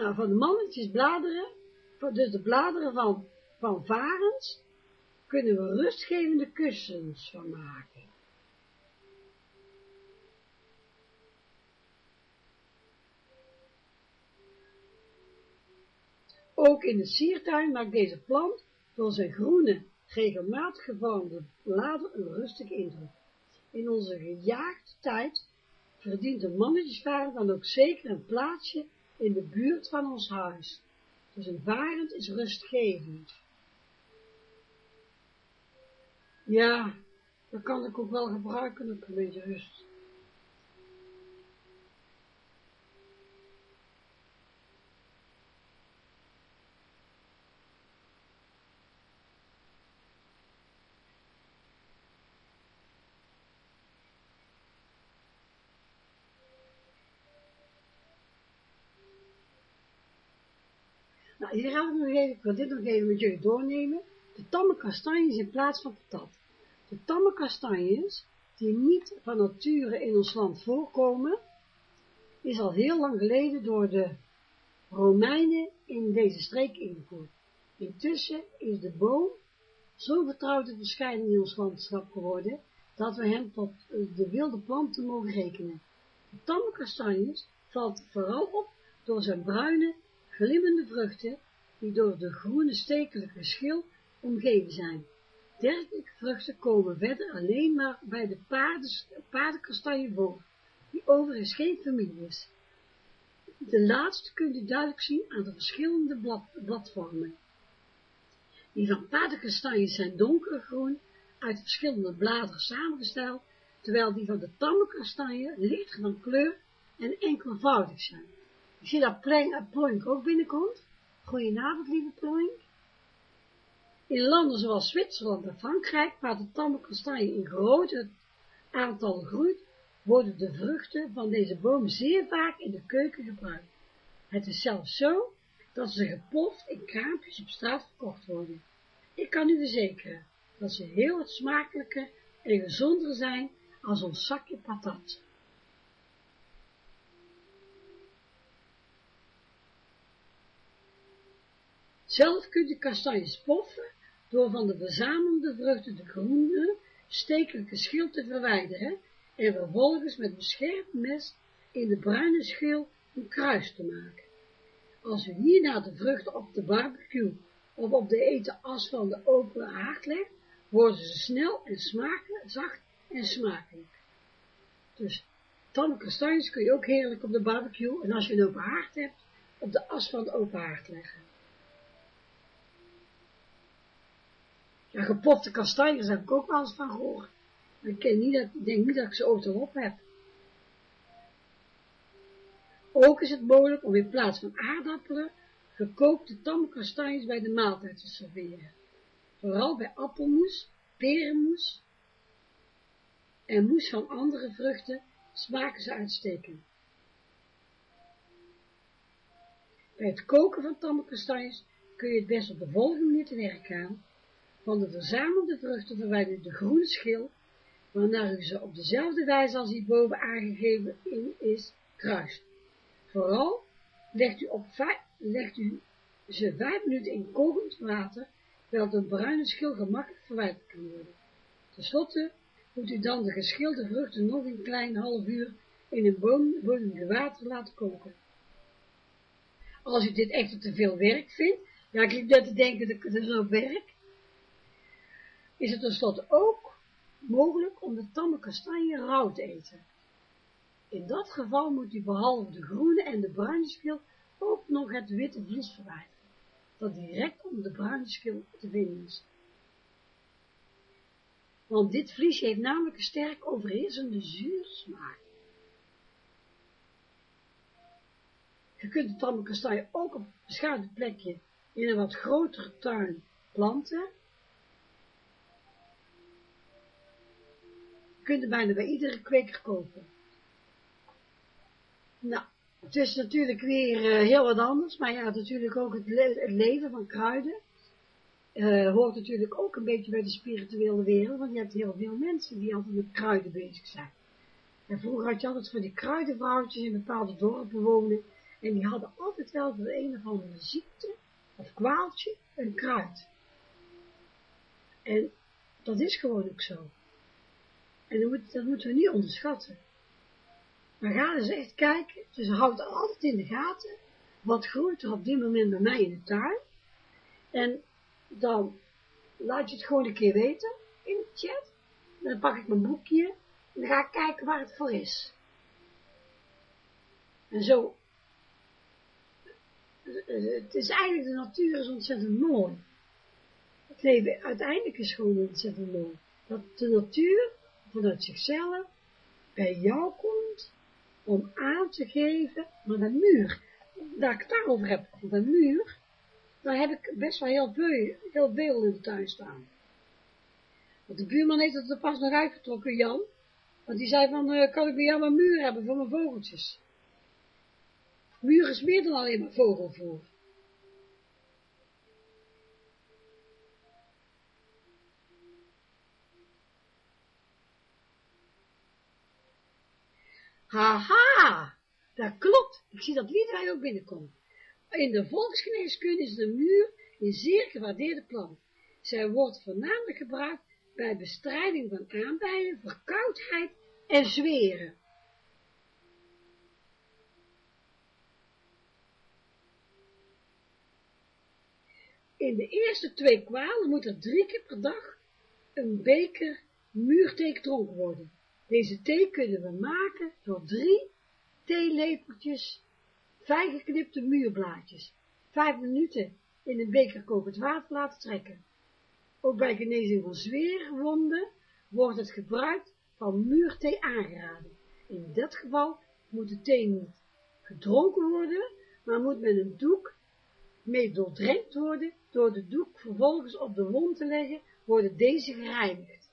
Nou, van de mannetjes bladeren, dus de bladeren van, van varens, kunnen we rustgevende kussens van maken. Ook in de siertuin maakt deze plant door zijn groene, regelmatig gevormde bladeren een rustige indruk. In onze gejaagde tijd verdient een mannetjesvaren dan ook zeker een plaatsje in de buurt van ons huis. Dus een varend is rustgevend. Ja, dat kan ik ook wel gebruiken, een beetje rust. Nou, hier even, ik wil dit nog even met jullie doornemen. De tamme kastanjes in plaats van patat. De tamme kastanjes, die niet van nature in ons land voorkomen, is al heel lang geleden door de Romeinen in deze streek ingevoerd. Intussen is de boom zo vertrouwde verschijning in ons landschap geworden, dat we hem tot de wilde planten mogen rekenen. De tamme kastanjes valt vooral op door zijn bruine, glimmende vruchten, die door de groene stekelige schil omgeven zijn. Dergelijke vruchten komen verder alleen maar bij de paardenkastanje voor, die overigens geen familie is. De laatste kunt u duidelijk zien aan de verschillende blad, bladvormen. Die van paardenkastanjes zijn donkergroen, uit verschillende bladeren samengesteld, terwijl die van de tamme kastanje lichter van kleur en enkelvoudig zijn. Ik zie dat Ploink ook binnenkomt. Goedenavond, lieve Ploink. In landen zoals Zwitserland en Frankrijk, waar de tamme in grote aantal groeit, worden de vruchten van deze boom zeer vaak in de keuken gebruikt. Het is zelfs zo dat ze gepoft in kraampjes op straat verkocht worden. Ik kan u verzekeren dat ze heel wat smakelijker en gezonder zijn als ons zakje patat. Zelf kunt u kastanjes poffen door van de verzamelde vruchten de groene, stekelijke schil te verwijderen en vervolgens met een scherp mes in de bruine schil een kruis te maken. Als u hierna de vruchten op de barbecue of op de eten as van de open haard legt, worden ze snel en smakelijk, zacht en smakelijk. Dus tamme kastanjes kun je ook heerlijk op de barbecue en als je een open haard hebt, op de as van de open haard leggen. Ja, gepofte kastanjes heb ik ook wel eens van gehoord. Maar ik, niet dat, denk niet dat ik ze ooit erop heb. Ook is het mogelijk om in plaats van aardappelen gekookte tamme kastanjes bij de maaltijd te serveren. Vooral bij appelmoes, perenmoes en moes van andere vruchten smaken ze uitstekend. Bij het koken van tamme kastanjes kun je het best op de volgende manier te werk gaan van de verzamelde vruchten verwijder de groene schil, waarna u ze op dezelfde wijze als hierboven aangegeven in is, kruist. Vooral legt u, op legt u ze vijf minuten in kokend water, terwijl de bruine schil gemakkelijk verwijderd kan worden. Ten slotte moet u dan de geschilde vruchten nog een klein half uur in een boom water laten koken. Als u dit echt te veel werk vindt, ja, ik liep net te denken dat het zo werk, is het tenslotte ook mogelijk om de tamme kastanje rauw te eten. In dat geval moet u behalve de groene en de bruine schil ook nog het witte vlies verwijderen, dat direct onder de bruine schil te vinden is. Want dit vlies heeft namelijk een sterk overheersende zuursmaak. Je kunt de tamme kastanje ook op een beschaduwd plekje in een wat grotere tuin planten. Kunt er bijna bij iedere kweker kopen. Nou, het is natuurlijk weer uh, heel wat anders, maar ja, natuurlijk ook het, le het leven van kruiden. Uh, hoort natuurlijk ook een beetje bij de spirituele wereld, want je hebt heel veel mensen die altijd met kruiden bezig zijn. En vroeger had je altijd van die kruidenvrouwtjes in bepaalde dorpen wonen, en die hadden altijd wel voor een of andere ziekte of kwaaltje een kruid. En dat is gewoon ook zo. En dat, moet, dat moeten we niet onderschatten. Maar ga eens echt kijken, dus houd altijd in de gaten, wat groeit er op dit moment bij mij in de tuin. En dan laat je het gewoon een keer weten in de chat. Dan pak ik mijn boekje en dan ga ik kijken waar het voor is. En zo het is eigenlijk, de natuur is ontzettend mooi. Het leven uiteindelijk is gewoon ontzettend mooi. Dat de natuur vanuit zichzelf bij jou komt om aan te geven, maar de muur, daar ik het daarover heb, de muur, daar heb ik best wel heel veel, heel veel in de tuin staan. Want de buurman heeft het er pas nog uitgetrokken, Jan, want die zei van, uh, kan ik bij jou een muur hebben voor mijn vogeltjes? Muur is meer dan alleen maar vogelvoer. Haha, dat klopt. Ik zie dat Liedewij ook binnenkomt. In de volksgeneeskunde is de muur een zeer gewaardeerde plant. Zij wordt voornamelijk gebruikt bij bestrijding van aanbijen, verkoudheid en zweren. In de eerste twee kwalen moet er drie keer per dag een beker muurthee gedronken worden. Deze thee kunnen we maken door drie theelepeltjes fijngeknipte muurblaadjes, vijf minuten in een beker kokend water laten trekken. Ook bij genezing van zweerwonden wordt het gebruik van muurthee aangeraden. In dat geval moet de thee niet gedronken worden, maar moet met een doek mee doordrenkt worden, door de doek vervolgens op de wond te leggen, worden deze gereinigd.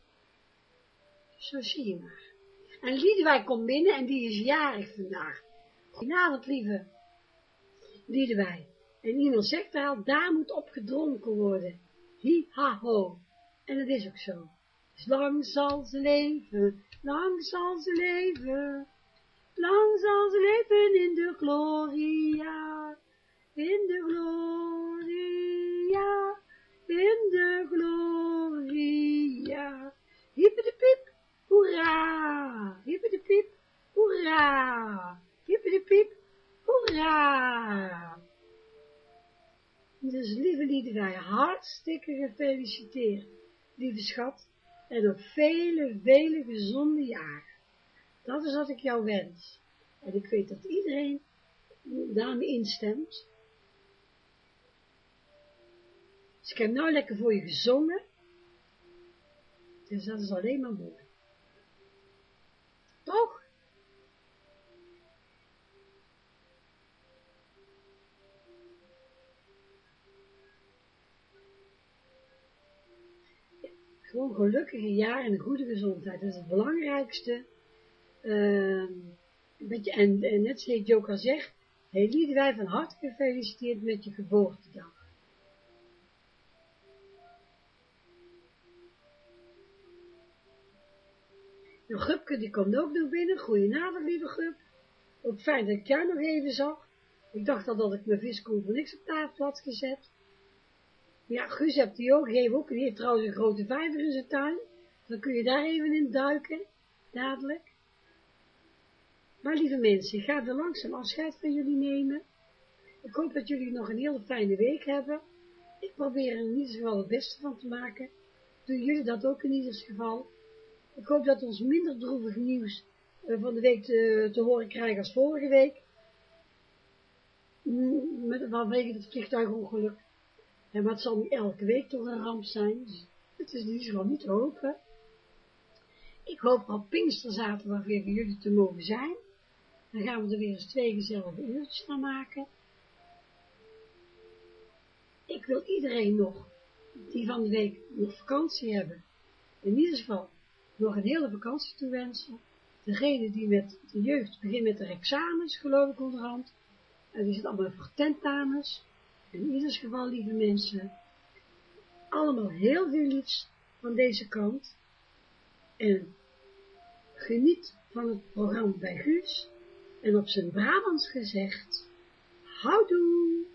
Zo zie je maar. En Liedewijk komt binnen en die is jarig vandaag. Goedenavond, lieve Liedewijk. En iemand zegt al, daar moet op gedronken worden. Hi, ha, ho. En dat is ook zo. Dus lang zal ze leven, lang zal ze leven. Lang zal ze leven in de gloria in de gloria, in de gloria. Hippe de hoera, hippe de piep, hoera, hippe de piep, hoera. Dus lieve Liedewij, hartstikke gefeliciteerd, lieve schat, en op vele, vele gezonde jaren. Dat is wat ik jou wens. En ik weet dat iedereen daarmee instemt. Dus ik heb nou lekker voor je gezongen. Dus dat is alleen maar mooi. Gewoon gelukkige jaar en goede gezondheid. Dat is het belangrijkste. Beetje, en, en net zoals al zegt, hey wij van harte gefeliciteerd met je geboortedag. Nou, Gupke, die komt ook nog binnen. Goedenavond, lieve Gup. Ook fijn dat ik jou nog even zag. Ik dacht al dat ik mijn viskoel voor niks op tafel had gezet. Ja, Guus hebt die ook. Geef ook. Die heeft trouwens een grote vijver in zijn tuin. Dan kun je daar even in duiken. Dadelijk. Maar lieve mensen, ik ga er langzaam afscheid van jullie nemen. Ik hoop dat jullie nog een hele fijne week hebben. Ik probeer er in ieder geval het beste van te maken. Doen jullie dat ook in ieder geval. Ik hoop dat ons minder droevig nieuws eh, van de week te, te horen krijgen als vorige week. Mm, met, vanwege het vliegtuigongeluk. En maar het zal niet elke week toch een ramp zijn. Dus het is in ieder geval niet te hopen. Ik hoop op Pinksterzaterdag weer voor jullie te mogen zijn. Dan gaan we er weer eens twee gezellige uurtjes van maken. Ik wil iedereen nog, die van de week nog vakantie hebben, in ieder geval nog een hele vakantie toewensen. Degene die met de jeugd begint met de examens, geloof ik onderhand. En die zit allemaal voor tentamens. In ieder geval, lieve mensen, allemaal heel veel liefs van deze kant. En geniet van het programma bij Guus. En op zijn Brabants gezegd, houdoe!